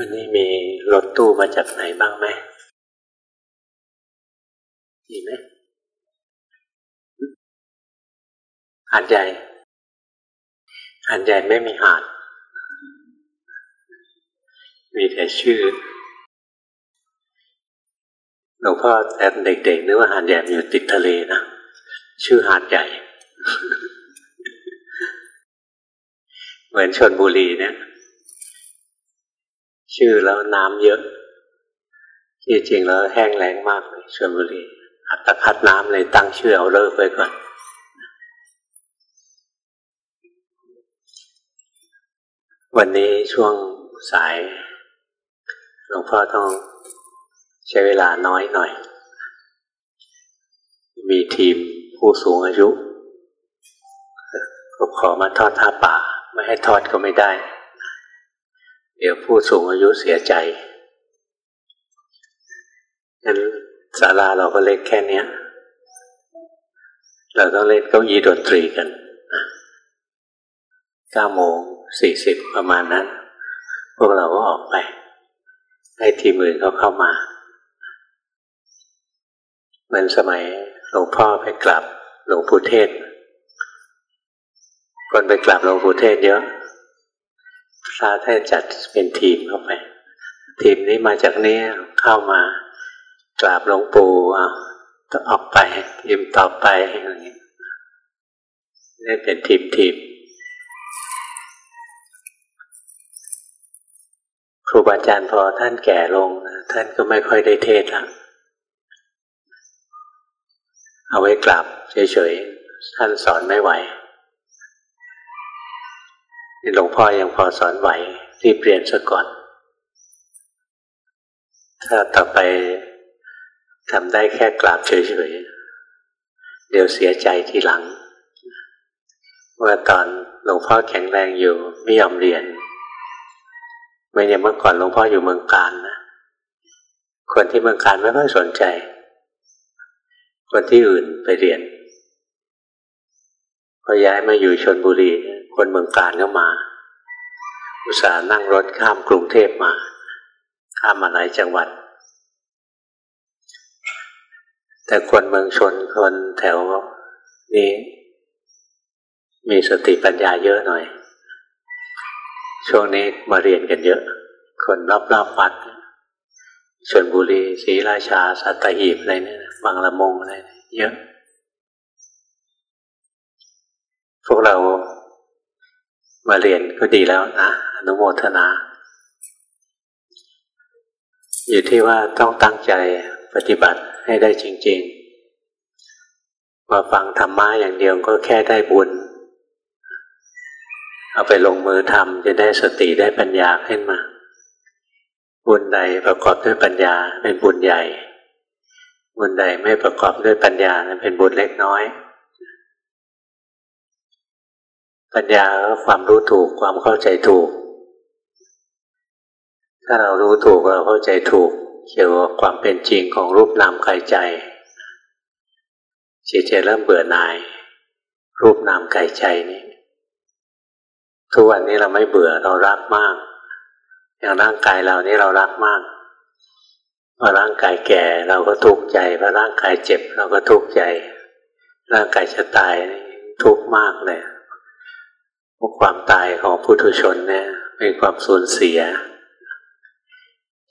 วันนี้มีรถตู้มาจากไหนบ้างไหมมีไหมหาดใหญ่หาดใหญ่ไม่มีหาด มีแต่ชื่อ หลวงพ่อแต่เด็กๆนึกว่าหาดใหญ่อยู่ติดทะเลนะ ชื่อหาดใหญ่ เหมือนชนบุรีเนี่ย ชื่อแล้วน้ำเยอะ ที่จริงแล้วแห้งแล้งมากเลยชลบุรีอัตคัดน้ำเลยตั้งชื่อเอาเลิกไว้ก่อนวันนี้ช่วงสายหลวงพ่อต้องใช้เวลาน้อยหน่อย มีทีมผู้สูงอายุขอมาทอดท่าป่า ไม่ให้ทอดก็ไม่ได้ เดี๋ยวผู้สูงอายุเสียใจงั้นศาลาเราก็เล็กแค่นี้เราต้องเล่นเก้าอี้ดนตรีกันเก้าโมงสี่สิบประมาณนั้น พวกเราก็ออกไป ให้ทีมอื่นเขาเข้ามาเหมือนสมัยหลวงพ่อไปกลับหลวงปู่เทศ คนไปกลับหลวงปู่เทศเยอะ พระท่านจัดเป็นทีมเข้าไป ทีมนี้มาจากนี้เข้ามากราบหลวงปู่เอาต้องออกไปทีมต่อไปอะไรอย่างนี้นี่เป็นทีมทีมครูบาอาจารย์พอท่านแก่ลงท่านก็ไม่ค่อยได้เทศแล้วเอาไว้กราบเฉยๆท่านสอนไม่ไหว หลวงพ่อยังพอสอนไหวรีบเรียนซะก่อน ถ้าต่อไปทำได้แค่กราบเฉยๆ เดี๋ยวเสียใจทีหลังว่าตอนหลวงพ่อแข็งแรงอยู่ไม่ยอมเรียนไม่อย่างเมื่อก่อนหลวงพ่ออยู่เมืองการนะคนที่เมืองการไม่ค่อยสนใจ คนที่อื่นไปเรียนพอย้ายมาอยู่ชนบุรี คนเมืองการก็มา อุตส่าห์นั่งรถข้ามกรุงเทพมา ข้ามมาหลายจังหวัด แต่คนเมืองชนคนแถวนี้มีสติปัญญาเยอะหน่อย ช่วงนี้มาเรียนกันเยอะ คนรอบๆวัดชนบุรีศรีราชา สัตหีบอะไรเนี่ยบางละมงอะไรเยอะ พวกเรา มาเรียนก็ดีแล้วนะอนุโมทนา อยู่ที่ว่าต้องตั้งใจปฏิบัติให้ได้จริง ๆ มาฟังธรรมะอย่างเดียวก็แค่ได้บุญ เอาไปลงมือทำจะได้สติได้ปัญญาขึ้นมา บุญใดประกอบด้วยปัญญาเป็นบุญใหญ่ บุญใดไม่ประกอบด้วยปัญญาเป็นบุญเล็กน้อย ปัญญาก็ความรู้ถูกความเข้าใจถูก ถ้าเรารู้ถูกเราเข้าใจถูก เกี่ยวกับความเป็นจริงของรูปนามกายใจจิตจะเริ่มเบื่อหน่าย รูปนามกายใจนี้ทุกวันนี้เราไม่เบื่อเรารักมาก อย่างร่างกายเรานี่เรารักมากพอร่างกายแก่เราก็ทุกข์ใจพอร่างกายเจ็บ เราก็ทุกข์ใจ ร่างกายจะตายทุกข์มากเลย พวกความตายของพุทุชนเนี่ยเป็นความสูญเสีย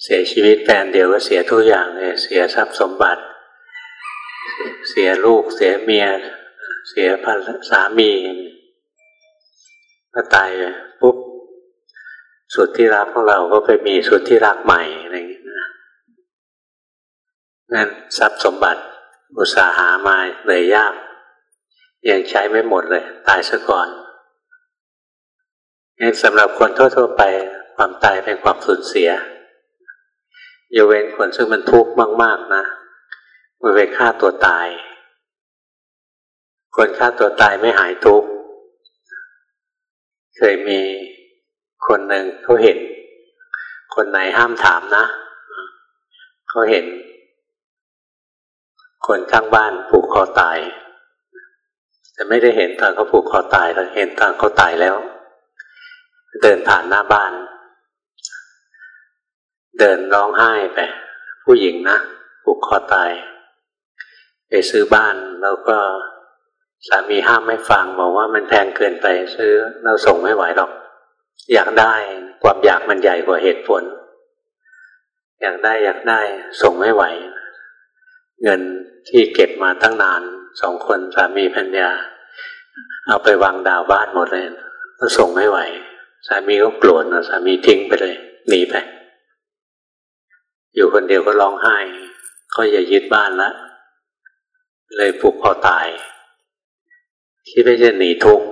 เสียชีวิตแปนเดียวก็เสียทุกอย่างเลยเสียทรัพย์สมบัติ เสียลูกเสียเมีย เสียภรรสามีก็ตายปุ๊บสุดที่รักของเราก็ไปมีสุดที่รักใหม่อะไรอย่างนี้นะนั่นทรัพย์สมบัติอุตสาหามาเลยยาก ยังใช้ไม่หมดเลย ตายซะก่อน สำหรับคนทั่วๆไปความตายเป็นความสูญเสียยกเว้นคนซึ่งมันทุกข์มาก ๆ นะมันไปฆ่าตัวตาย คนฆ่าตัวตายไม่หายทุกข์เคยมีคนหนึ่งเขาเห็น คนไหนห้ามถามนะเขาเห็น คนข้างบ้านผูกคอตาย แต่ไม่ได้เห็นตอนเขาผูกคอตายเราเห็นตอนเขาตายแล้ว เดินผ่านหน้าบ้าน เดินร้องไห้ไป ผู้หญิงนะผูกคอตาย ไปซื้อบ้านแล้วก็สามีห้ามไม่ฟังบอกว่ามันแพงเกินไปซื้อเราส่งไม่ไหวหรอก อยากได้ความอยากมันใหญ่กว่าเหตุผล อยากได้อยากได้ส่งไม่ไหว เงินที่เก็บมาตั้งนานสองคนสามีพัญญา เอาไปวางดาวบ้านหมดเลยก็ส่งไม่ไหว สามีก็โกรธนะสามีทิ้งไปเลยหนีไป อยู่คนเดียวก็ร้องไห้ ก็อย่ายึดบ้านละเลยผูกคอตายคิดว่าจะหนีทุกข์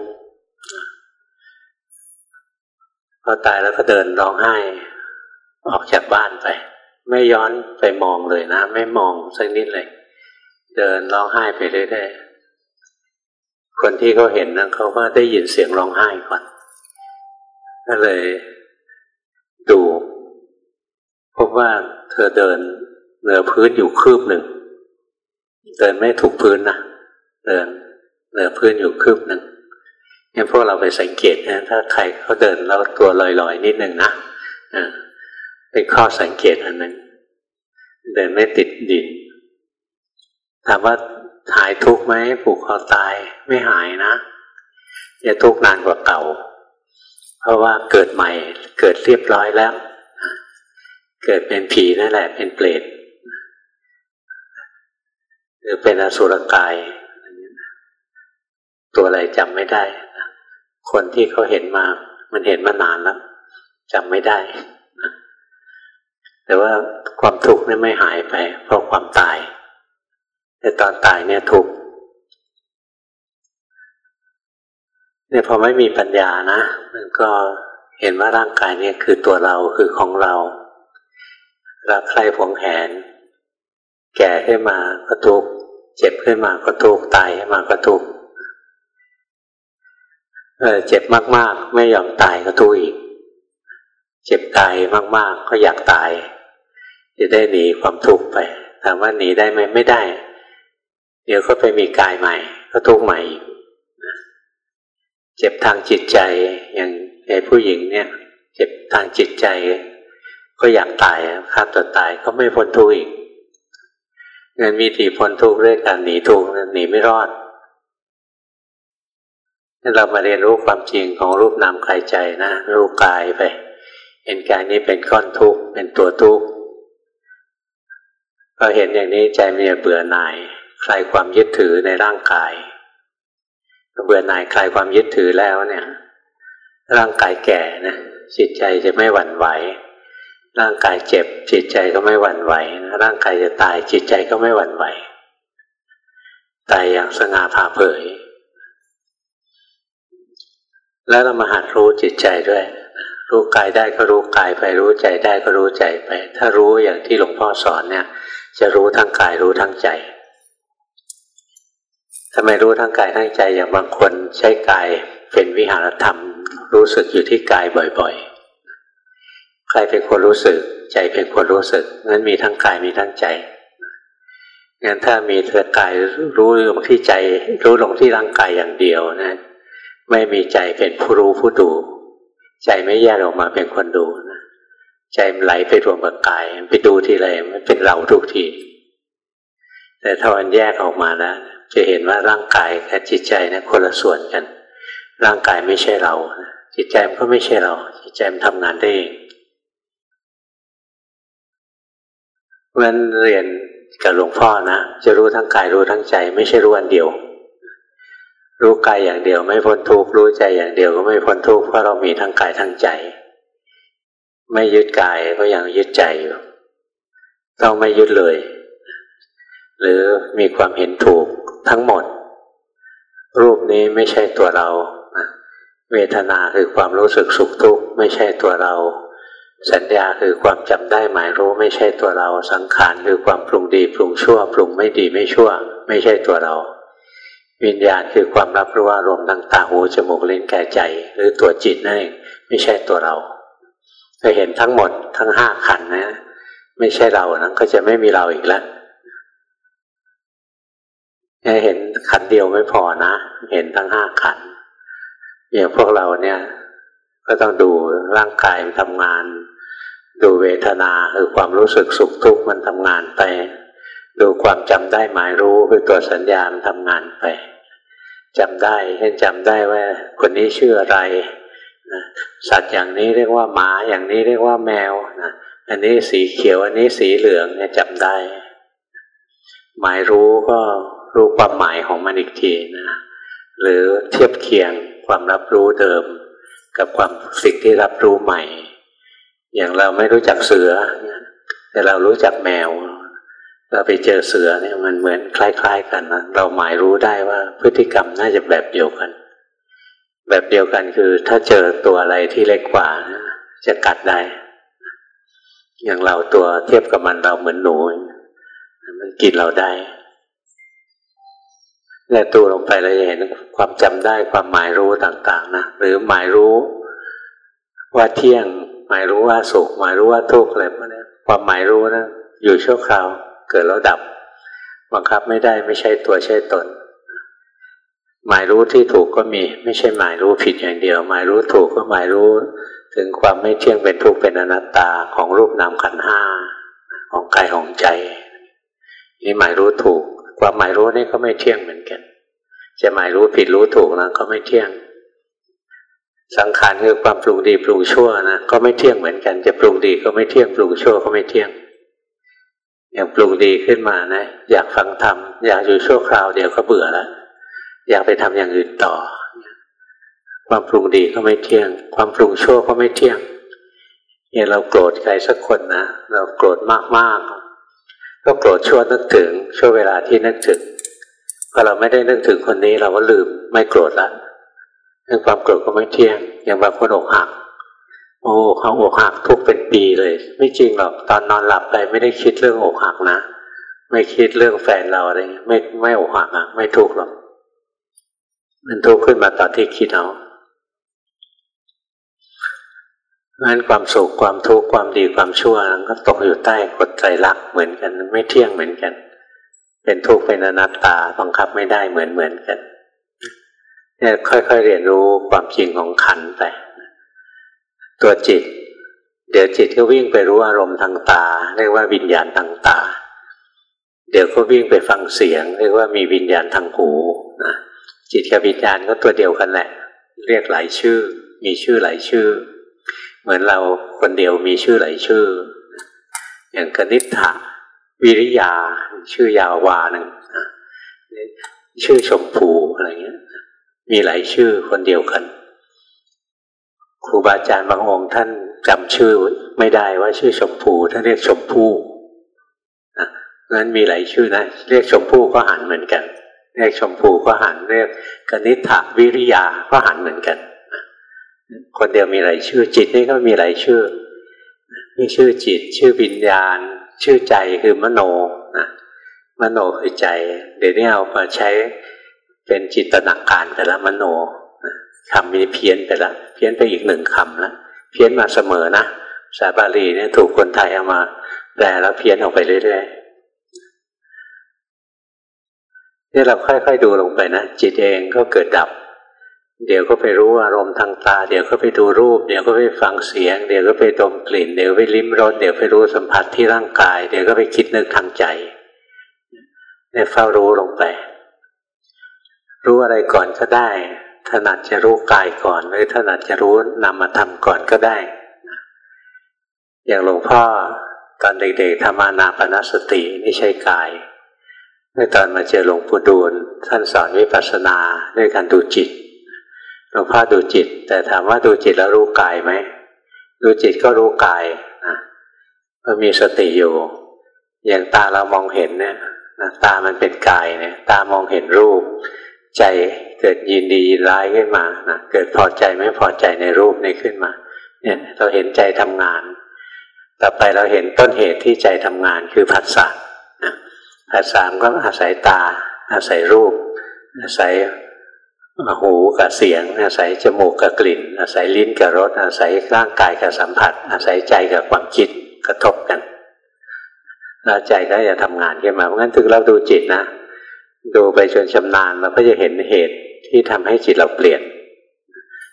พอตายแล้วก็เดินร้องไห้ ออกจากบ้านไป ไม่ย้อนไปมองเลยนะ ไม่มองสักนิดเลย เดินร้องไห้ไปเรื่อยๆคนที่เขาเห็นนะเขาก็ได้ยินเสียงร้องไห้ก่อน ก็เลยดูพบว่าเธอเดินเหนือพื้นอยู่คืบหนึ่ง เดินไม่ถูกพื้นนะเดินเหนือพื้นอยู่คืบหนึ่งงั้นพวกเราไปสังเกตนะถ้าใครเขาเดินแล้วตัวลอยๆนิดหนึ่งนะเป็นข้อสังเกตอันหนึ่งเดินไม่ติดดินถามว่าหายทุกข์ไหมผูกคอตายไม่หายนะจะทุกข์นานกว่าเก่า เพราะว่าเกิดใหม่เกิดเรียบร้อยแล้ว เกิดเป็นผีนั่นแหละ เป็นเปรตหรือเป็นอสุรกาย ตัวอะไรจำไม่ได้ คนที่เขาเห็นมา มันเห็นมานานแล้วจำไม่ได้ แต่ว่าความทุกข์นี่ไม่หายไป เพราะความตาย แต่ตอนตายเนี่ยทุกข์ เนี่ยพอไม่มีปัญญานะมันก็เห็นว่าร่างกายเนี่ยคือตัวเราคือของเรารักใครผงแหน แก่ขึ้นมาก็ทุกข์เจ็บขึ้นมาก็ทุกข์ตายขึ้นมาก็ทุกข์เจ็บมากๆ ไม่ยอมตายก็ทุกข์อีก เจ็บกายมากๆ ก็อยากตาย จะได้หนีความทุกข์ไปถามว่าหนีได้ไหมไม่ได้ เดี๋ยวก็ไปมีกายใหม่ ก็ทุกข์ใหม่อีก เจ็บทางจิตใจอย่างในผู้หญิงเนี่ยเจ็บทางจิตใจ ก็อยากตายฆ่าตัวตายก็ไม่พ้นทุกข์อีกเงินมีทีพ้นทุกข์ด้วยการหนีทุกข์หนีไม่รอดเรามาเรียนรู้ความจริงของรูปนามกายใจนะรู้กายไปเห็นกายนี้เป็นก้อนทุกข์เป็นตัวทุกข์พอเห็นอย่างนี้ใจมันจะเบื่อหน่าย คลายความยึดถือในร่างกาย เบื่อหน่ายคลายความยึดถือแล้วเนี่ย ร่างกายแก่นะจิตใจจะไม่หวั่นไหว ร่างกายเจ็บ จิตใจก็ไม่หวั่นไหว ร่างกายจะตายจิตใจก็ไม่หวั่นไหวตายอย่างสง่าผ่าเผย แล้วเรามาหัดรู้จิตใจด้วย รู้กายได้ก็รู้กายไปรู้ใจได้ก็รู้ใจไป ถ้ารู้อย่างที่หลวงพ่อสอนเนี่ย จะรู้ทั้งกายรู้ทั้งใจ ทำไมรู้ทั้งกายทั้งใจอย่างบางคนใช้กายเป็นวิหารธรรม รู้สึกอยู่ที่กายบ่อยๆ ใครเป็นคนรู้สึก ใจเป็นคนรู้สึกงั้นมีทั้งกายมีทั้งใจงั้นถ้ามีเธอกายรู้ลงที่ใจ รู้ลงที่ร่างกายอย่างเดียวนะ ไม่มีใจเป็นผู้รู้ผู้ดู ใจไม่แยกออกมาเป็นคนดูนะใจมันไหลไปรวมกับกายไปดูทีไรมันเป็นเราทุกที แต่ถ้ามันแยกออกมานะ จะเห็นว่าร่างกายกับจิตใจนะคนละส่วนกัน ร่างกายไม่ใช่เราจิตใจมันก็ไม่ใช่เรา จิตใจมันทำงานได้เองเพราะฉะนั้นเรียนกับหลวงพ่อนะจะรู้ทั้งกายรู้ทั้งใจ ไม่ใช่รู้อันเดียว รู้กายอย่างเดียวไม่พ้นทุกข์รู้ใจอย่างเดียวก็ไม่พ้นทุกข์เพราะเรามีทั้งกายทั้งใจ ไม่ยึดกายก็ยังยึดใจอยู่ต้องไม่ยึดเลย หรือมีความเห็นถูก ทั้งหมด รูปนี้ไม่ใช่ตัวเรา เวทนาคือความรู้สึกสุขทุกข์ไม่ใช่ตัวเรา สัญญาคือความจำได้หมายรู้ไม่ใช่ตัวเรา สังขารคือความปรุงดีปรุงชั่ว ปรุงไม่ดีไม่ชั่ว ไม่ใช่ตัวเรา วิญญาณคือความรับรู้อารมณ์ทางตาหูจมูกลิ้นกายใจ หรือตัวจิตนั่นเองไม่ใช่ตัวเราจะเห็นทั้งหมดทั้งห้าขันนะ ไม่ใช่เรานั้นก็จะไม่มีเราอีกแล้ว เห็นขันเดียวไม่พอนะ เห็นทั้งห้าขันอย่างพวกเราเนี่ยก็ต้องดูร่างกายมันทำงาน ดูเวทนาคือความรู้สึกสุขทุกข์มันทำงานไป ดูความจำได้หมายรู้คือตัวสัญญามันทำงานไปจำได้เช่นจำได้ว่าคนนี้ชื่ออะไรนะสัตว์อย่างนี้เรียกว่าหมาอย่างนี้เรียกว่าแมวนะอันนี้สีเขียวอันนี้สีเหลืองเนี่ยจำได้ หมายรู้ก็ รู้ความหมายของมันอีกทีนะหรือเทียบเคียงความรับรู้เดิม กับความสิ่งที่รับรู้ใหม่ อย่างเราไม่รู้จักเสือ แต่เรารู้จักแมว เราไปเจอเสือเนี่ยมันเหมือนคล้าย ๆ กันนะเราหมายรู้ได้ว่าพฤติกรรมน่าจะแบบเดียวกัน แบบเดียวกันคือ ถ้าเจอตัวอะไรที่เล็กกว่าจะกัดได้ อย่างเราตัวเทียบกับมันเราเหมือนหนู มันกินเราได้ แลตัวลงไปเราจะเห็นความจำได้ความหมายรู้ต่าง ๆ นะหรือหมายรู้ ว่าเที่ยง หมายรู้ว่าสุขหมายรู้ว่าทุกข์อะไรพวกนี้ความหมายรู้นะอยู่ชั่วคราวเกิดแล้วดับ บังคับไม่ได้ไม่ใช่ตัวใช่ตน หมายรู้ที่ถูกก็มี ไม่ใช่หมายรู้ผิดอย่างเดียว หมายรู้ถูกก็หมายรู้ ถึงความไม่เที่ยงเป็นทุกข์เป็นอนัตตาของรูปนามขันห้าของกายของใจ นี่หมายรู้ถูก ความหมายรู้นี่ก็ไม่เที่ยงเหมือนกัน จะหมายรู้ผิดรู้ถูกนะก็ไม่เที่ยง สังขารคือความปรุงดีปรุงชั่วนะก็ไม่เที่ยงเหมือนกัน จะปรุงดีก็ไม่เที่ยงปรุงชั่วก็ไม่เที่ยง อย่างปรุงดีขึ้นมานะ อยากฟังธรรมอยากอยู่ชั่วคราวเดี๋ยวก็เบื่อแล้วอยากไปทำอย่างอื่นต่อ ความปรุงดีก็ไม่เที่ยง ความปรุงชั่วก็ไม่เที่ยงเนี่ยเราโกรธใครสักคนนะเราโกรธมากๆ ก็โกรธชั่วนึกถึงช่วงเวลาที่นึกถึงพอเราไม่ได้นึกถึงคนนี้เราก็ลืมไม่โกรธละเรื่องความโกรธก็ไม่เที่ยง อย่างบางคนอกหัก โอ้เขาอกหักทุกเป็นปีเลย ไม่จริงหรอกตอนนอนหลับไปไม่ได้คิดเรื่องอกหักนะ ไม่คิดเรื่องแฟนเราอะไรไม่ไม่อกหักอะไม่ทุกข์หรอกมันทุกข์ขึ้นมาตอนที่คิดเอา งั้นความสุขความทุกข์ความดีความชั่วก็ตกอยู่ใต้กฎใจรักเหมือนกัน ไม่เที่ยงเหมือนกัน เป็นทุกข์เป็นอนัตตาบังคับไม่ได้เหมือนเหมือนกันเนี่ยค่อยๆเรียนรู้ความจริงของขันไปตัวจิต เดี๋ยวจิตก็วิ่งไปรู้อารมณ์ทางตา เรียกว่าวิญญาณทางตา เดี๋ยวก็วิ่งไปฟังเสียง เรียกว่ามีวิญญาณทางหูนะจิตกับวิญญาณก็ตัวเดียวกันแหละ เรียกหลายชื่อ มีชื่อหลายชื่อ เหมือนเราคนเดียวมีชื่อหลายชื่อ อย่างกนิษฐะวิริยา ชื่อยาวาหนึ่งชื่อชมพูอะไรเงี้ย มีหลายชื่อคนเดียวกัน ครูบาอาจารย์บางองค์ท่านจำชื่อไม่ได้ว่าชื่อชมพูท่านเรียกชมพูนะนั้นมีหลายชื่อนะ เรียกชมพูก็หันเหมือนกัน เรียกชมพูก็หันเรียกกนิษฐวิริยาก็หันเหมือนกัน คนเดียวมีหลายชื่อ จิตนี่ก็มีหลายชื่อมีชื่อจิต ชื่อวิญญาณ ชื่อใจคือมโนนะมโนคือใจ เดี๋ยวนี้เอามาใช้เป็นจิตนาการแต่ละมโนคำมีเพี้ยนไปละเพี้ยนไปอีกหนึ่งคำล้วเพี้ยนมาเสมอนะสาบาลีเนี่ยถูกคนไทยเอามาแปลแล้วเพี้ยนออกไปเรื่อยๆนี่เราค่อยๆดูลงไปนะจิตเองก็เกิดดับ เดี๋ยวก็ไปรู้อารมณ์ทางตา เดี๋ยวก็ไปดูรูป เดี๋ยวก็ไปฟังเสียง เดี๋ยวก็ไปดมกลิ่น เดี๋ยวไปลิ้มรส เดี๋ยวไปรู้สัมผัสที่ร่างกาย เดี๋ยวก็ไปคิดนึกทางใจเนี่ยเฝ้ารู้ลงไป รู้อะไรก่อนก็ได้ ถนัดจะรู้กายก่อน หรือถนัดจะรู้นามธรรมก่อนก็ได้ อย่างหลวงพ่อตอนเด็กๆทำมานาปนสตินี่ใช่กายเมื่อตอนมาเจอหลวงปู่ดูลท่านสอนวิปัสสนาด้วยการดูจิต ลวงพ่อดูจิต แต่ถามว่าดูจิตแล้วรู้กายไหมดูจิตก็รู้กายนะมันมีสติอยู่ อย่างตาเรามองเห็นเนี่ยนะตามันเป็นกายเนี่ย ตามองเห็นรูป ใจเกิดยินดียินร้ายขึ้นมานะเกิดพอใจไม่พอใจในรูปนี้ขึ้นมา เนี่ยเราเห็นใจทำงาน ต่อไปเราเห็นต้นเหตุที่ใจทำงานคือผัสสะผัสสะก็อาศัยตา อาศัยรูป อาศัย หูกับเสียง อาศัยจมูกกับกลิ่น อาศัยลิ้นกับรส อาศัยร่างกายกับสัมผัส อาศัยใจกับความคิดกระทบกันแล้วใจก็จะทำงานขึ้นมาเพราะงั้นถึงเราดูจิตนะ ดูไปจนชำนาญเราก็จะเห็นเหตุที่ทำให้จิตเราเปลี่ยน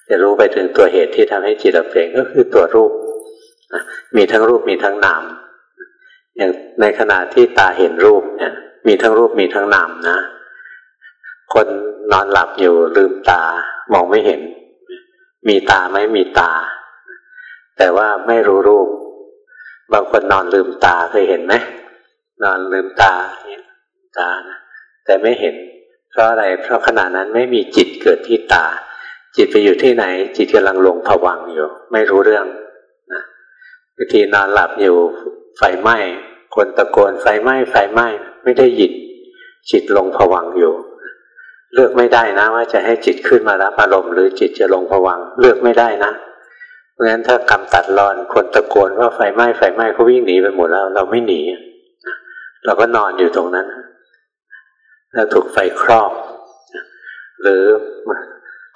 จะรู้ไปถึงตัวเหตุที่ทำให้จิตเราเปลี่ยนก็คือตัวรูป มีทั้งรูปมีทั้งนามอย่างในขณะที่ตาเห็นรูปเนี่ยมีทั้งรูปมีทั้งนามนะ คนนอนหลับอยู่ลืมตามองไม่เห็น มีตาไหมมีตา แต่ว่าไม่รู้รูป บางคนนอนลืมตาเคยเห็นไหมนอนลืมตาเนี่ยตานะแต่ไม่เห็น เพราะอะไรเพราะขณะนั้นไม่มีจิตเกิดที่ตา จิตไปอยู่ที่ไหน จิตกำลังลงผวังอยู่ ไม่รู้เรื่องนะบางทีนอนหลับอยู่ไฟไหม้คนตะโกนไฟไหม้ไฟไหม้ไม่ได้ยินจิตลงผวังอยู่ เลือกไม่ได้นะว่าจะให้จิตขึ้นมารับอารมณ์หรือจิตจะลงผวังเลือกไม่ได้นะเพราะฉะนั้นถ้ากำตัดรอนคนตะโกนว่าไฟไหม้ไฟไหม้เขาวิ่งหนีไปหมดแล้ว เราไม่หนีเราก็นอนอยู่ตรงนั้นแล้วถูกไฟครอบ หรือ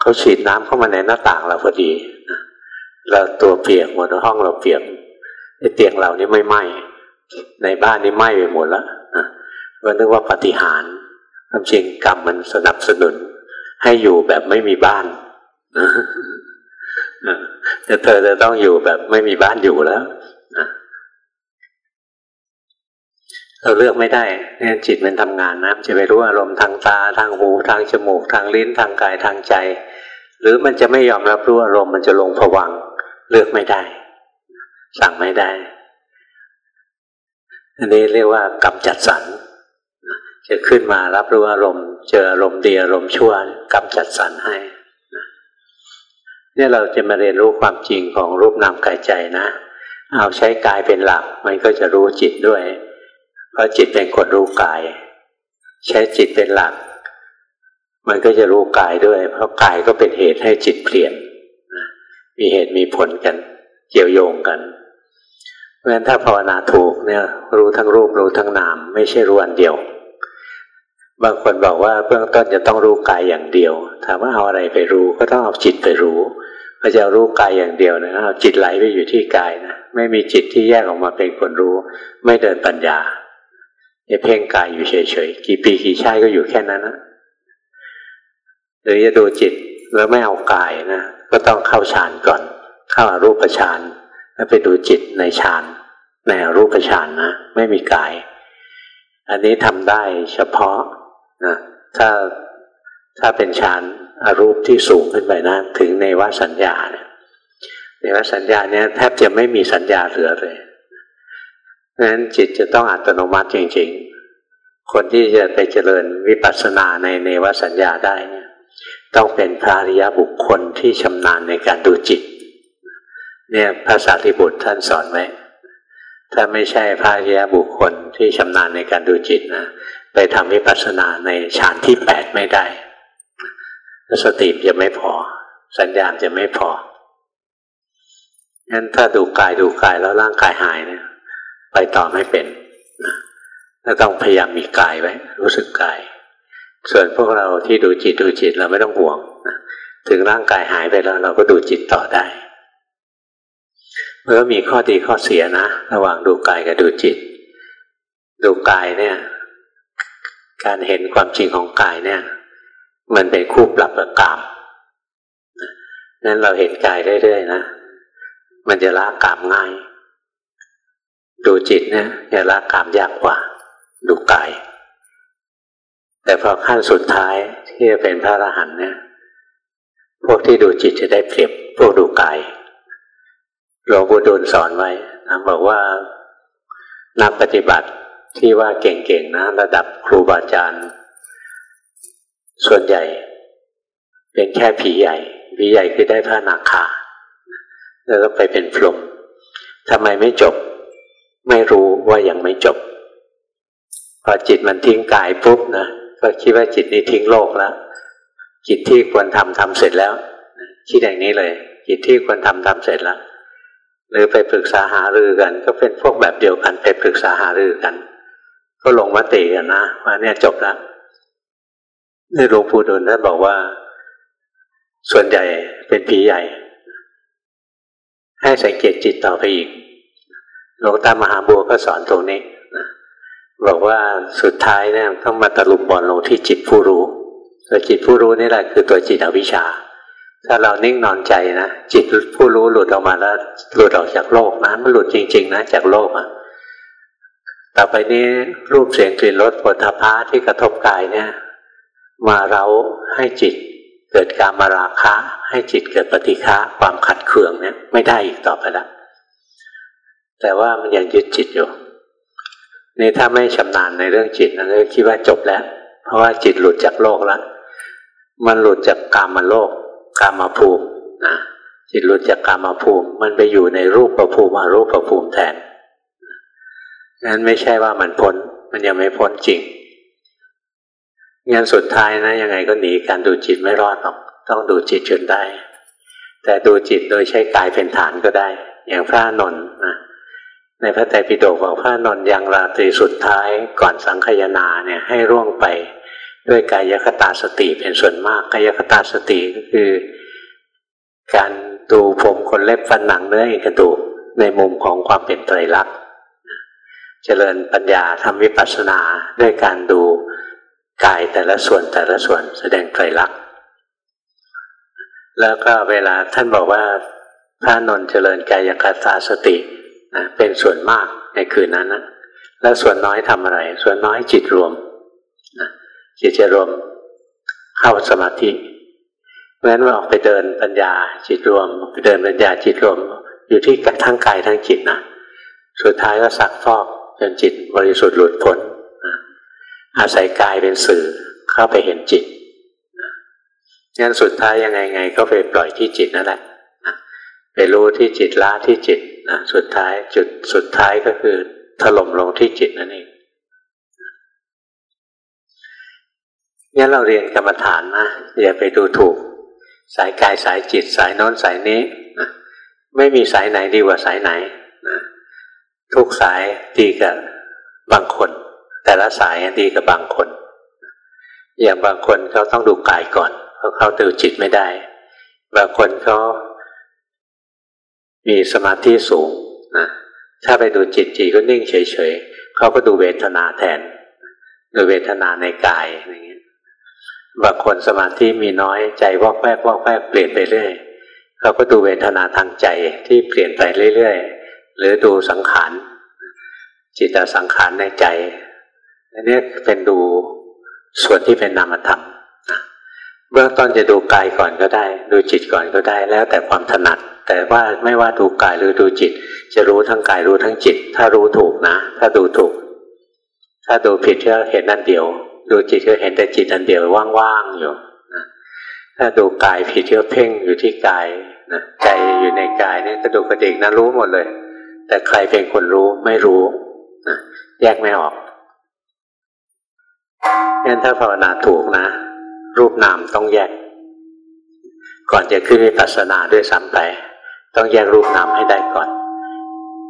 เขาฉีดน้ำเข้ามาในหน้าต่างเราพอดีเราตัวเปียกหมดห้องเราเปียกไอเตียงเรานี่ไม่ไหม้ในบ้านนี่ไหม้ไปหมดแล้วก็นึกว่าปฏิหาร ความจริงกรรมมันสนับสนุน ให้อยู่แบบไม่มีบ้านแต่เธอจะต้องอยู่แบบไม่มีบ้านอยู่แล้วเราเลือกไม่ได้เนี่ยจิตมันทำงานนะจะไปรู้อารมณ์ทางตาทางหูทางจมูก ทางลิ้นทางกายทางใจ หรือมันจะไม่ยอมรับรู้อารมณ์มันจะลงผวัง เลือกไม่ได้ สั่งไม่ได้ อันนี้เรียกว่ากำจัดสรร จะขึ้นมารับรู้อารมณ์เจออารมณ์ดีอารมณ์ชั่วกำจัดสรรให้เนี่ยเราจะมาเรียนรู้ความจริงของรูปนามกายใจนะ เอาใช้กายเป็นหลัก มันก็จะรู้จิตด้วย เพราะจิตเป็นคนรู้กาย ใช้จิตเป็นหลัก มันก็จะรู้กายด้วย เพราะกายก็เป็นเหตุให้จิตเปลี่ยนมีเหตุมีผลกัน เกี่ยวโยงกันเพราะฉะนั้นถ้าภาวนาถูกเนี่ยรู้ทั้งรูปรู้ทั้งนาม ไม่ใช่รู้อันเดียว บางคนบอกว่าเบื้องต้นจะต้องรู้กายอย่างเดียว ถามว่าเอาอะไรไปรู้ก็ต้องเอาจิตไปรู้พอจะรู้กายอย่างเดียวนะเอาจิตไหลไปอยู่ที่กายนะไม่มีจิตที่แยกออกมาเป็นคนรู้ ไม่เดินปัญญาจะเพ่งกายอยู่เฉยๆกี่ปีกี่ชาติก็อยู่แค่นั้นนะหรือจะดูจิตแล้วไม่เอากายนะก็ต้องเข้าฌานก่อน เข้าอารูปฌานแล้วไปดูจิตในฌานในอรูปฌานนะไม่มีกาย อันนี้ทำได้เฉพาะ นะถ้าถ้าเป็นฌานอารูปที่สูงขึ้นไปนะถึงในวสัญญาเนี่ยในวสัญญาเนี่ยแทบจะไม่มีสัญญาเหลือเลยเพราะฉะนั้นจิตจะต้องอัตโนมัติจริง ๆ คนที่จะไปเจริญวิปัสสนาในเนวสัญญาได้เนี่ยต้องเป็นพระอริยบุคคลที่ชำนาญในการดูจิต เนี่ยภาษาที่บุตรท่านสอนไว้ถ้าไม่ใช่พระอริยบุคคลที่ชำนาญในการดูจิตนะ ไปทำวิปัสสนาในฌานที่แปดไม่ได้สติจะไม่พอ สัญญาณจะไม่พองั้นถ้าดูกายดูกายแล้วร่างกายหายเนี่ย ไปต่อไม่เป็นนะแล้วต้องพยายามมีกายไว้ รู้สึกกาย ส่วนพวกเราที่ดูจิตดูจิตเราไม่ต้องห่วงถึงร่างกายหายไปแล้วเราก็ดูจิตต่อได้เมื่อมีข้อดีข้อเสียนะ ระหว่างดูกายกับดูจิต ดูกายเนี่ย การเห็นความจริงของกายเนี่ย มันเป็นคู่ปรับกับกามนั้นเราเห็นกายเรื่อยๆนะ มันจะละกามง่าย ดูจิตเนี่ยจะละกามยากกว่า ดูกาย แต่พอขั้นสุดท้ายที่จะเป็นพระอรหันต์เนี่ย พวกที่ดูจิตจะได้เปรียบพวกดูกายหลวงปู่ดูลสอนไว้นะบอกว่านักปฏิบัติ ที่ว่าเก่งๆนะระดับครูบาอาจารย์ ส่วนใหญ่ เป็นแค่ผีใหญ่ผีใหญ่คือได้พระนาคาแล้วก็ไปเป็นพรหมทำไมไม่จบ ไม่รู้ว่ายังไม่จบ พอจิตมันทิ้งกายปุ๊บนะก็คิดว่าจิตนี้ทิ้งโลกแล้วจิตที่ควรทำทำเสร็จแล้วคิดอย่างนี้เลยจิตที่ควรทำทำเสร็จแล้วหรือไปปรึกษาหารือกัน ก็เป็นพวกแบบเดียวกันไปปรึกษาหารือกัน ก็ลงมติกันนะว่าเนี่ยจบแล้วนี่หลวงปู่ดูลท่านบอกว่า ส่วนใหญ่เป็นผีใหญ่ ให้สังเกตจิตต่อไปอีกหลวงตามหาบัวก็สอนตรงนี้นะบอกว่าสุดท้ายเนี่ยต้องมาตะลุมบอลลงที่จิตผู้รู้ตัวจิตผู้รู้นี่แหละคือตัวจิตอวิชชา ถ้าเรานิ่งนอนใจนะจิตผู้รู้หลุดออกมาแล้วหลุดออกจากโลกนะมันหลุดจริง ๆ นะจากโลกอะ่ะ ต่อไปนี้รูปเสียงกลิ่นรสผลทพะที่กระทบกายเนี่ยมาเราให้จิตเกิดการมาราคะ ให้จิตเกิดปฏิฆะความขัดเคืองเนี่ยไม่ได้อีกต่อไปแล้วแต่ว่ามันยังยึดจิตอยู่นี่ถ้าไม่ชำนาญในเรื่องจิตนะก็คิดว่าจบแล้ว เพราะว่าจิตหลุดจากโลกแล้วมันหลุดจากกามาโลกกามาภูมินะจิตหลุดจากกามาภูมิ มันไปอยู่ในรูปประภูมิอารูปประภูมิแทน นั้นไม่ใช่ว่ามันพ้น มันยังไม่พ้นจริงงั้นสุดท้ายนะยังไงก็หนีการดูจิตไม่รอดหรอก ต้องดูจิตจนได้ แต่ดูจิตโดยใช้กายเป็นฐานก็ได้ อย่างพระนนท์นะในพระไตรปิฎกบอกพระนนท์ยังราตรีสุดท้ายก่อนสังคยนาเนี่ยให้ร่วงไปด้วยกายคตาสติเป็นส่วนมากกายคตาสติก็คือ การดูผมขนเล็บฟันหนังเนื้อเอกระดูกในมุมของความเป็นไตรลักษณ์ เจริญปัญญาทำวิปัสสนาด้วยการดูกายแต่ละส่วนแต่ละส่วนแสดงไตรลักษณ์แล้วก็เวลาท่านบอกว่าพระนนท์เจริญกายคตาสตินะเป็นส่วนมากในคืนนั้นนะแล้วส่วนน้อยทำอะไร ส่วนน้อยจิตรวมนะจิตจะรวมเข้าสมาธิเพราะฉะนั้นว่าออกไปเดินปัญญาจิตรวมไปเดินปัญญาจิตรวม อยู่ที่ทั้งกายทั้งจิตนะสุดท้ายก็สักฟอก จนจิตบริสุทธิ์หลุดพ้นอาศัยกายเป็นสื่อเข้าไปเห็นจิตงั้นสุดท้ายยังไงไงก็ไปปล่อยที่จิตนั่นแหละไปรู้ที่จิตละที่จิตนะสุดท้ายจุดสุดท้ายก็คือถล่มลงที่จิตนั่นเองงั้นเราเรียนกรรมฐานนะอย่าไปดูถูก สายกายสายจิตสายโน้นสายนี้นะไม่มีสายไหนดีกว่าสายไหนนะ ทุกสายดีกับบางคน แต่ละสายดีกับบางคน อย่างบางคนเขาต้องดูกายก่อน เพราะเขาดูจิตไม่ได้ บางคนเขามีสมาธิสูงนะถ้าไปดูจิตจิตก็นิ่งเฉยๆเขาก็ดูเวทนาแทนดูเวทนาในกายอย่างเงี้ยบางคนสมาธิมีน้อยใจวอกแวกวอกแวกเปลี่ยนไปเรื่อยเขาก็ดูเวทนาทางใจที่เปลี่ยนไปเรื่อยๆ หรือดูสังขารจิตสังขารในใจ อันนี้เป็นดูส่วนที่เป็นนามธรรมเบื้องต้นจะดูกายก่อนก็ได้ ดูจิตก่อนก็ได้ แล้วแต่ความถนัด แต่ว่าไม่ว่าดูกายหรือดูจิต จะรู้ทั้งกายรู้ทั้งจิต ถ้ารู้ถูกนะ ถ้าดูถูก ถ้าดูผิดก็เห็นนั่นเดียว ดูจิตก็เห็นแต่จิตอันเดียวว่างๆอยู่นะถ้าดูกายผิดก็เพ่งอยู่ที่กายนะใจอยู่ในกายนี่กระดูกกระดิกนะรู้หมดเลย แต่ใครเป็นคนรู้ไม่รู้นะแยกไม่ออกงั้นถ้าภาวนาถูกนะ รูปนามต้องแยก ก่อนจะขึ้นวิปัสสนาด้วยซ้ำไป ต้องแยกรูปนามให้ได้ก่อน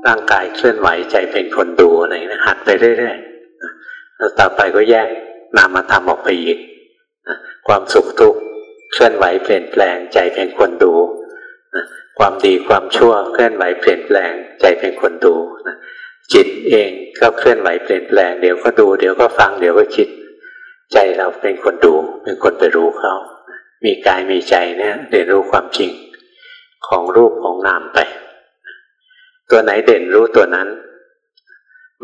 ร่างกายเคลื่อนไหวใจเป็นคนดูอะไรนะหัดไปเรื่อยๆแล้วต่อไปก็แยกนามมาทำออกไปอีกความสุขทุกข์เคลื่อนไหวเปลี่ยนแปลงใจเป็นคนดู ความดีความชั่วเคลื่อนไหวเปลี่ยนแปลงใจเป็นคนดูจิตเองก็เคลื่อนไหวเปลี่ยนแปลงเดี๋ยวก็ดู เดี๋ยวก็ฟังเดี๋ยวก็คิด ใจเราเป็นคนดู เป็นคนไปรู้เขา มีกายมีใจเนี่ยเรียนรู้ความจริงของรูปของนามไป ตัวไหนเด่นรู้ตัวนั้น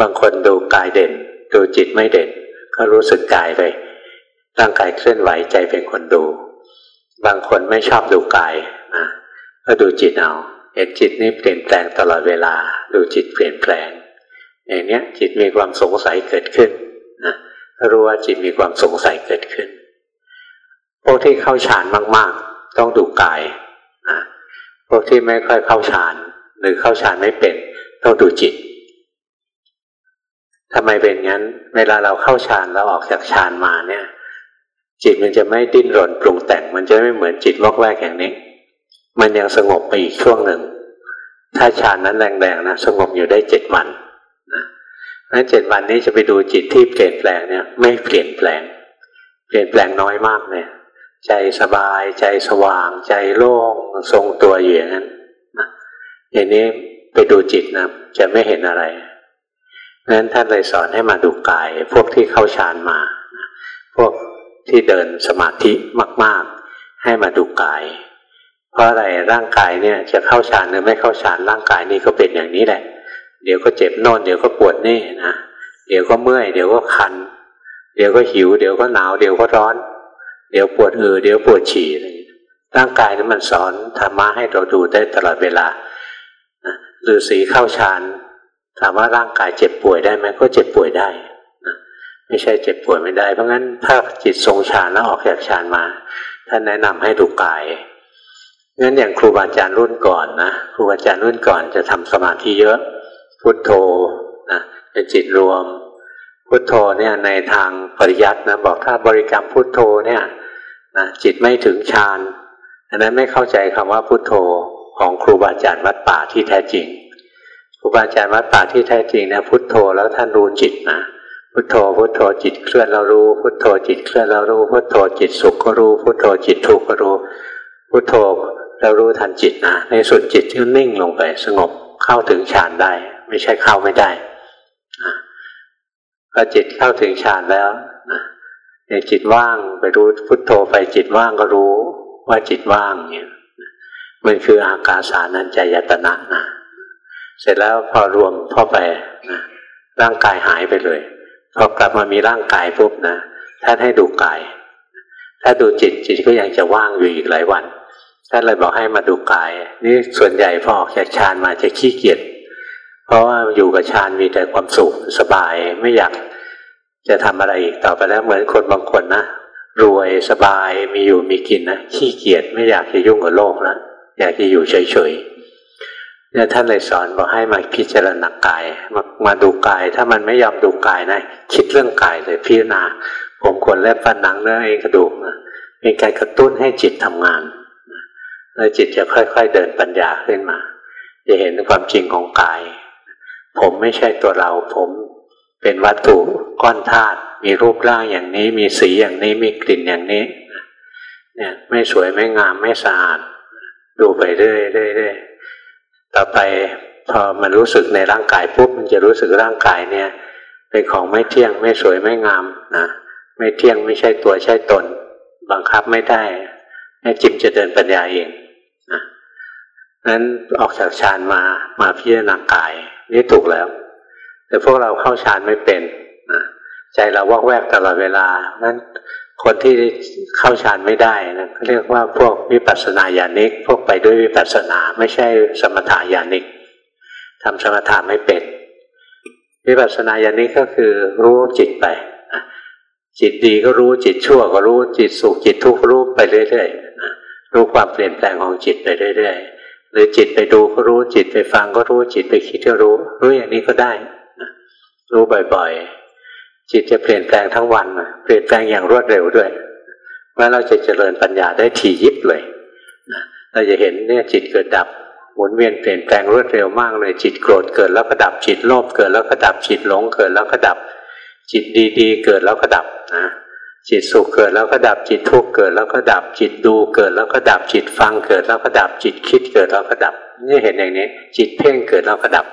บางคนดูกายเด่น ดูจิตไม่เด่น ก็รู้สึกกายไปร่างกายเคลื่อนไหวใจเป็นคนดู บางคนไม่ชอบดูกายนะ ก็ดูจิตเอาเห็นจิตนี้เปลี่ยนแปลงตลอดเวลา ดูจิตเปลี่ยนแปลงอย่างนี้จิตมีความสงสัยเกิดขึ้นนะก็รู้ว่าจิตมีความสงสัยเกิดขึ้นพวกที่เข้าฌานมาก ๆ ต้องดูกายนะพวกที่ไม่ค่อยเข้าฌานหรือเข้าฌานไม่เป็น ต้องดูจิตทำไมเป็นงั้น เวลาเราเข้าฌานแล้วออกจากฌานมาเนี่ย จิตมันจะไม่ดิ้นรนปรุงแต่ง มันจะไม่เหมือนจิตวอกแวกอย่างนี้ มันยังสงบไปอีกช่วงหนึ่ง ถ้าฌานนั้นแรงๆนะสงบอยู่ได้เจ็ดวันนะนั้นเจ็ดวันนี้จะไปดูจิตที่เปลี่ยนแปลงเนี่ย ไม่เปลี่ยนแปลง เปลี่ยนแปลงน้อยมากเลยใจสบาย ใจสว่าง ใจโล่งทรงตัวอยู่อย่างนั้นอย่างนี้ไปดูจิตนะจะไม่เห็นอะไรนั้นท่านเลยสอนให้มาดูกาย พวกที่เข้าฌานมา พวกที่เดินสมาธิมาก ๆ ให้มาดูกาย เพราะอะไรร่างกายเนี่ยจะเข้าฌานหรือไม่เข้าฌานร่างกายนี่ก็เป็นอย่างนี้แหละ เดี๋ยวก็เจ็บโน่นเดี๋ยวก็ปวดนี่นะเดี๋ยวก็เมื่อยเดี๋ยวก็คัน เดี๋ยวก็หิว เดี๋ยวก็หนาวเดี๋ยวก็ร้อน เดี๋ยวปวดเออเดี๋ยวปวดฉี่อะไรร่างกายนั้นมันสอนธรรมะให้เราดูได้ตลอดเวลาฤาษีเข้าฌานถามว่าร่างกายเจ็บป่วยได้ไหมก็เจ็บป่วยได้นะไม่ใช่เจ็บป่วยไม่ได้ เพราะงั้นถ้าจิตทรงฌานแล้วออกจากฌานมาท่านแนะนำให้ดูกาย งั้นอย่างครูบาอาจารย์รุ่นก่อนนะครูบาอาจารย์รุ่นก่อนจะทำสมาธิเยอะ พุทโธนะเป็นจิตรวม พุทโธเนี่ยในทางปริยัตินะบอกถ้าบริกรรมพุทโธเนี่ยนะจิตไม่ถึงฌานอันนั้นไม่เข้าใจคำว่าพุทโธของครูบาอาจารย์วัดป่าที่แท้จริงครูบาอาจารย์วัดป่าที่แท้จริงนะพุทโธแล้วท่านรู้จิตนะพุทโธพุทโธจิตเคลื่อนเรารู้ พุทโธจิตเคลื่อนเรารู้ พุทโธจิตสุขก็รู้ พุทโธจิตทุกข์ก็รู้ พุทโธ เรารู้ทันจิตนะในสุดจิตที่นิ่งลงไปสงบเข้าถึงฌานได้ ไม่ใช่เข้าไม่ได้พอจิตเข้าถึงฌานแล้วนะจิตว่างไปรู้พุทโธไปจิตว่างก็รู้ว่าจิตว่างเนี่ยมันคืออากาสานัญจายตนะนะเสร็จแล้วพอรวมเข้าไปนะร่างกายหายไปเลยพอกลับมามีร่างกายปุ๊บนะท่านให้ดูกาย ถ้าดูจิตจิตก็ยังจะว่างอยู่อีกหลายวัน ท่านเลยบอกให้มาดูกาย นี่ส่วนใหญ่พอออกจากฌานมาจะขี้เกียจเพราะว่าอยู่กับฌานมีแต่ความสุขสบายไม่อยากจะทำอะไรอีกต่อไปแล้วเหมือนคนบางคนนะรวยสบายมีอยู่มีกินนะขี้เกียจไม่อยากจะยุ่งกับโลกแล้วอยากจะอยู่เฉยๆเนี่ยท่านเลยสอนบอกให้มาพิจารณากายมามาดูกาย ถ้ามันไม่ยอมดูกายนะคิดเรื่องกายเลยพิจารณาผมขนและฟันหนังเนื้อเองกระดูกนะเป็นการกระตุ้นให้จิตทำงาน แล้วจิตจะค่อย ๆ เดินปัญญาขึ้นมา จะเห็นความจริงของกาย ผมไม่ใช่ตัวเรา ผมเป็นวัตถุก้อนธาตุมีรูปร่างอย่างนี้ มีสีอย่างนี้มีกลิ่นอย่างนี้ เนี่ยไม่สวยไม่งามไม่สะอาดดูไปเรื่อยๆต่อไปพอมันรู้สึกในร่างกายปุ๊บมันจะรู้สึกร่างกายเนี่ย เป็นของไม่เที่ยง ไม่สวยไม่งามนะไม่เที่ยงไม่ใช่ตัวใช่ตน บังคับไม่ได้ให้จิตจะเดินปัญญาเอง นั้นออกจากฌานมามาพิจารณากายนี่ถูกแล้ว แต่พวกเราเข้าฌานไม่เป็นนะใจเราวอกแวกตลอดเวลานั้นคนที่เข้าฌานไม่ได้นะเรียกว่าพวกวิปัสสนาญาณิก พวกไปด้วยวิปัสสนาไม่ใช่สมถาญาณิกทำสมถะไม่เป็น วิปัสสนาญาณิกก็คือรู้จิตไปจิตดีก็รู้จิตชั่วก็รู้จิตสุขจิตทุกข์รู้ไปเรื่อยๆรู้ความเปลี่ยนแปลงของจิตไปเรื่อยๆ หรือจิตไปดูก็รู้จิตไปฟังก็รู้จิตไปคิดก็รู้ รู้อย่างนี้ก็ได้ รู้บ่อยๆ จิตจะเปลี่ยนแปลงทั้งวันเปลี่ยนแปลงอย่างรวดเร็วด้วยเพราะเราจะเจริญปัญญาได้ถี่ยิบเลยเราจะเห็นเนี่ยจิตเกิดดับหมุนเวียนเปลี่ยนแปลงรวดเร็วมากเลย จิตโกรธเกิดแล้วก็ดับจิตโลภเกิดแล้วก็ดับจิตหลงเกิดแล้วก็ดับ จิตดีๆ เกิดแล้วก็ดับนะ จิตสุขเกิดแล้วก็ดับจิตทุกข์เกิดแล้วก็ดับจิตดูเกิดแล้วก็ดับจิตฟังเกิดแล้วก็ดับจิตคิดเกิดแล้วก็ดับนี่เห็นอย่างนี้ จิตเพ่งเกิดแล้วก็ดับ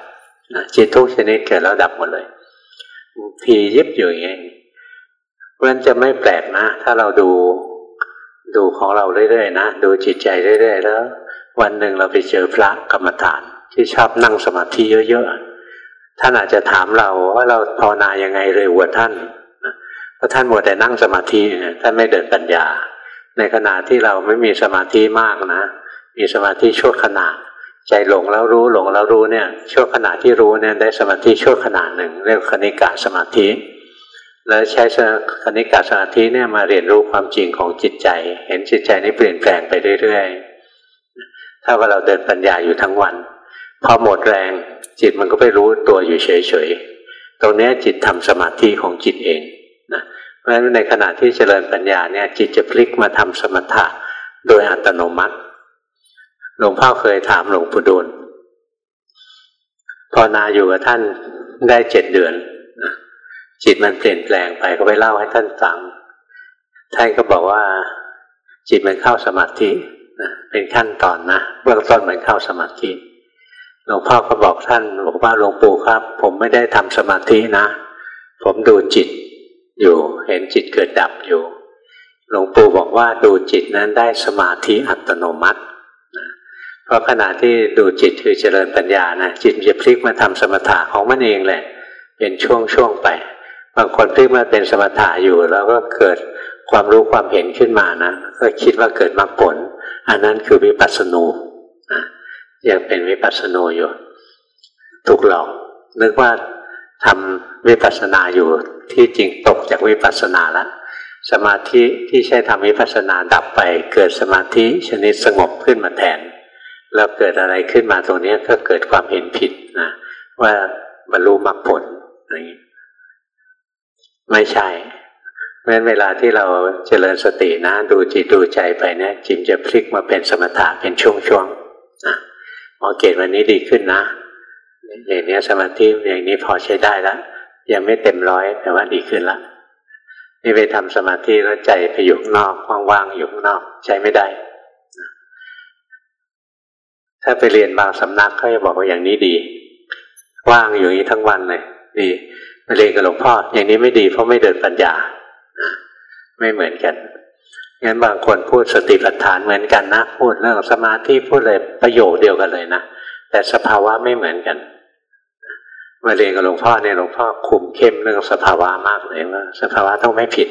จิตทุกชนิดเกิดแล้วดับหมดเลยพียิบอยู่อย่างนี้เพราะฉะนั้นจะไม่แปลกนะ ถ้าเราดูดูของเราเรื่อยๆนะดูจิตใจเรื่อยๆแล้ว วันหนึ่งเราไปเจอพระกรรมฐาน ที่ชอบนั่งสมาธิเยอะๆท่านอาจจะถามเราว่าเราภาวนายังไงเร็วกว่าท่าน เพราะท่านหมัวแต่นั่งสมาธิท่านไม่เดินปัญญา ในขณะที่เราไม่มีสมาธิมากนะ มีสมาธิชั่วขณะใจหลงแล้วรู้หลงแล้วรู้เนี่ยชั่วขณะที่รู้เนี่ยได้สมาธิชั่วขณะหนึ่ง เรียกคณิกาสมาธิ แล้วใช้คณิกาสมาธิเนี่ยมาเรียนรู้ความจริงของจิตใจ เห็นจิตใจนี้เปลี่ยนแปลงไปเรื่อยๆถ้าว่าเราเดินปัญญาอยู่ทั้งวัน พอหมดแรงจิตมันก็ไปรู้ตัวอยู่เฉยๆตรงนี้จิตทำสมาธิของจิตเอง ราะฉะนั้นในขณะที่เจริญปัญญาเนี่ยจิตจะพลิกมาทำสมถะโดยอัตโนมัติ หลวงพ่อเคยถามหลวงปู่ดูลพอนาอยู่กับท่านได้เจ็ดเดือนจิตมันเปลี่ยนแปลงไปก็ไปเล่าให้ท่านฟัง ท่านก็บอกว่า จิตมันเข้าสมาธิเป็นขั้นตอนนะเบื้องต้นมันเข้าสมาธิหลวงพ่อก็บอกท่านบอกว่าหลวงปู่ครับ ผมไม่ได้ทำสมาธินะ ผมดูจิต อยู่ เห็นจิตเกิดดับอยู่ หลวงปู่บอกว่าดูจิตนั้นได้สมาธิอัตโนมัติเพราะขณะที่ดูจิตคือเจริญปัญญานะจิตจะพลิกมาทำสมถะของมันเองแหละ เป็นช่วงๆไป บางคนพลิกมาเป็นสมถะอยู่ แล้วก็เกิดความรู้ความเห็นขึ้นมานะก็คิดว่าเกิดมรรคผล อันนั้นคือวิปัสสนูยังเป็นวิปัสสนูอยู่ถูกหลอกนึกว่า ทำวิปัสสนาอยู่ที่จริงตกจากวิปัสสนาแล้วสมาธิที่ใช้ทำวิปัสสนาดับไป เกิดสมาธิชนิดสงบขึ้นมาแทน แล้วเกิดอะไรขึ้นมาตรงนี้ก็เกิดความเห็นผิดนะว่าบรรลุมรรคผลอะไรอย่างนี้ไม่ใช่เพราะฉะนั้นเวลาที่เราเจริญสตินะ ดูจิตดูใจไปเนี่ยจิตจะพลิกมาเป็นสมถะเป็นช่วงๆนะหมอเกตวันนี้ดีขึ้นนะ อย่างนี้สมาธิอย่างนี้พอใช้ได้แล้วยังไม่เต็มร้อยแต่ว่าดีขึ้นละนี่ไปทำสมาธิแล้วใจไปอยู่ข้างนอกว่างๆอยู่ข้างนอกใช้ไม่ได้ ถ้าไปเรียนบางสำนักเขาจะบอกว่าอย่างนี้ดี ว่างอยู่นี้ทั้งวันเลยดีไปเรียนกับหลวงพ่อ อย่างนี้ไม่ดีเพราะไม่เดินปัญญาไม่เหมือนกันงั้นบางคนพูดสติปัฏฐานเหมือนกันนะ พูดเรื่องสมาธิพูดเลยประโยคเดียวกันเลยนะแต่สภาวะไม่เหมือนกัน มาเรียนกับหลวงพ่อเนี่ยหลวงพ่อคุมเข้มเรื่องสภาวะมากเลยว่าสภาวะต้องไม่ผิด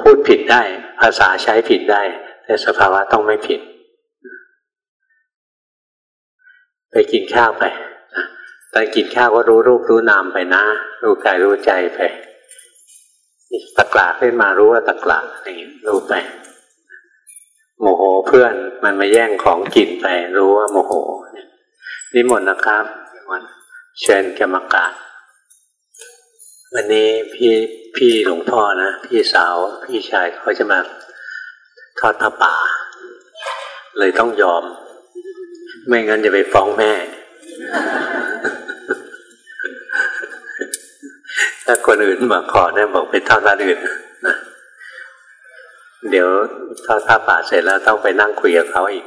พูดผิดได้ ภาษาใช้ผิดได้ แต่สภาวะต้องไม่ผิด ไปกินข้าวไปตอนกินข้าวก็รู้รูปรู้นามไปนะรู้กายรู้ใจไปตะกละขึ้นมารู้ว่าตะกละนี่รู้ไปโมโหเพื่อนมันมาแย่งของกินไป รู้ว่าโมโหนิมนต์นะครับ เชิญกรรมการวันนี้พี่พี่หลวงพ่อนะ พี่สาว พี่ชายเขาจะมาทอดผ้าป่า เลยต้องยอม ไม่งั้นจะไปฟ้องแม่ ถ้าคนอื่นมาขอเนี่ยบอกไปทอดร้านอื่นนะเดี๋ยวทอดผ้าป่าเสร็จแล้วต้องไปนั่งคุยกับเขาอีก